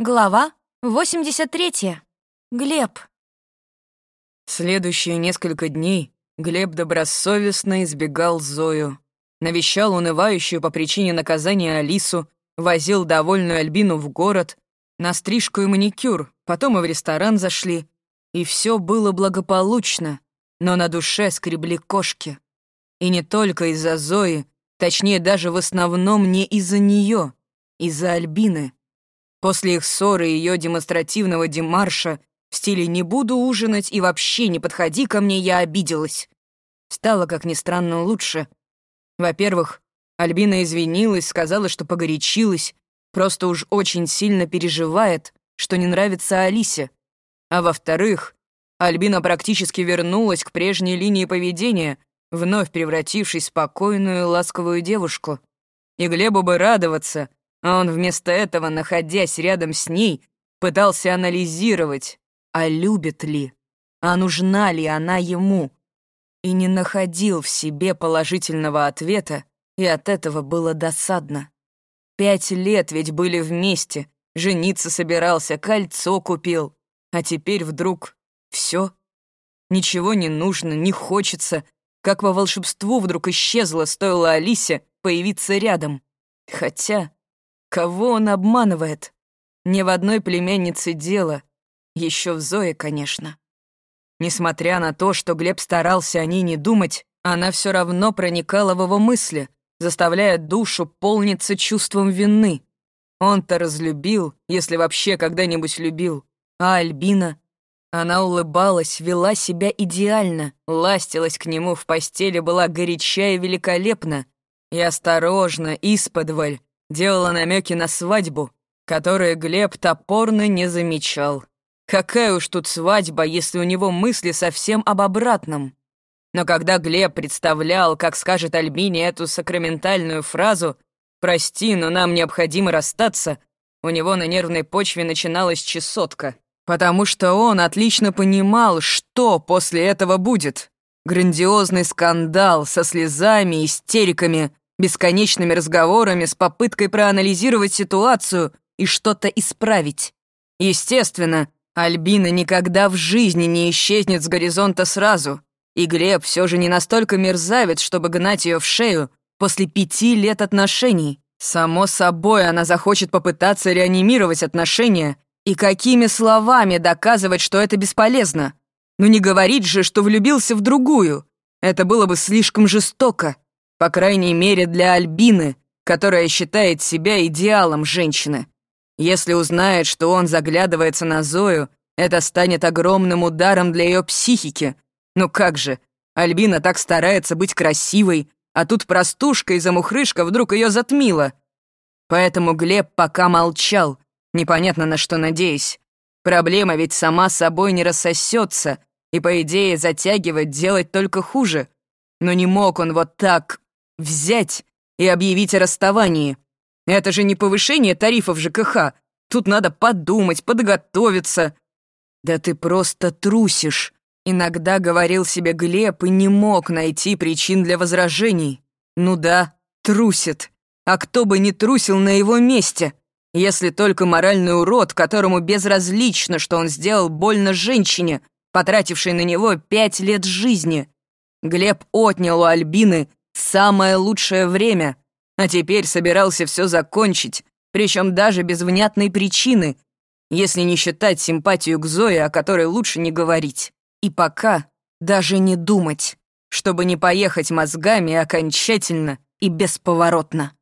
Глава 83. Глеб. Следующие несколько дней Глеб добросовестно избегал Зою. Навещал унывающую по причине наказания Алису, возил довольную Альбину в город, на стрижку и маникюр, потом и в ресторан зашли. И все было благополучно, но на душе скребли кошки. И не только из-за Зои, точнее даже в основном не из-за нее, из-за Альбины. После их ссоры и ее демонстративного демарша в стиле «не буду ужинать и вообще не подходи ко мне» я обиделась. Стало, как ни странно, лучше. Во-первых, Альбина извинилась, сказала, что погорячилась, просто уж очень сильно переживает, что не нравится Алисе. А во-вторых, Альбина практически вернулась к прежней линии поведения, вновь превратившись в спокойную, ласковую девушку. И Глебу бы радоваться, а он вместо этого, находясь рядом с ней, пытался анализировать, а любит ли, а нужна ли она ему. И не находил в себе положительного ответа, и от этого было досадно. Пять лет ведь были вместе, жениться собирался, кольцо купил, а теперь вдруг все. Ничего не нужно, не хочется, как по волшебству вдруг исчезла, стоило Алисе появиться рядом. Хотя... Кого он обманывает? Не в одной племяннице дело. Еще в Зое, конечно. Несмотря на то, что Глеб старался о ней не думать, она все равно проникала в его мысли, заставляя душу полниться чувством вины. Он-то разлюбил, если вообще когда-нибудь любил. А Альбина? Она улыбалась, вела себя идеально, ластилась к нему в постели, была горяча и великолепна. И осторожно, исподволь, делала намеки на свадьбу, которые Глеб топорно не замечал. Какая уж тут свадьба, если у него мысли совсем об обратном. Но когда Глеб представлял, как скажет Альбине эту сакраментальную фразу «Прости, но нам необходимо расстаться», у него на нервной почве начиналась чесотка, потому что он отлично понимал, что после этого будет. Грандиозный скандал со слезами, истериками, бесконечными разговорами с попыткой проанализировать ситуацию и что-то исправить. Естественно, Альбина никогда в жизни не исчезнет с горизонта сразу, и Глеб все же не настолько мерзавец, чтобы гнать ее в шею после пяти лет отношений. Само собой, она захочет попытаться реанимировать отношения и какими словами доказывать, что это бесполезно. Но не говорить же, что влюбился в другую. Это было бы слишком жестоко. По крайней мере, для Альбины, которая считает себя идеалом женщины. Если узнает, что он заглядывается на Зою, это станет огромным ударом для ее психики. Ну как же, Альбина так старается быть красивой, а тут простушка и замухрышка вдруг ее затмила. Поэтому Глеб пока молчал, непонятно на что надеясь. Проблема ведь сама собой не рассосется, и, по идее, затягивать делать только хуже. Но не мог он вот так взять и объявить о расставании. Это же не повышение тарифов ЖКХ. Тут надо подумать, подготовиться. Да ты просто трусишь. Иногда говорил себе Глеб и не мог найти причин для возражений. Ну да, трусит. А кто бы не трусил на его месте? Если только моральный урод, которому безразлично, что он сделал больно женщине, потратившей на него пять лет жизни. Глеб отнял у Альбины самое лучшее время, а теперь собирался все закончить, причем даже без внятной причины, если не считать симпатию к Зое, о которой лучше не говорить. И пока даже не думать, чтобы не поехать мозгами окончательно и бесповоротно.